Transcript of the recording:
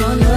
Yo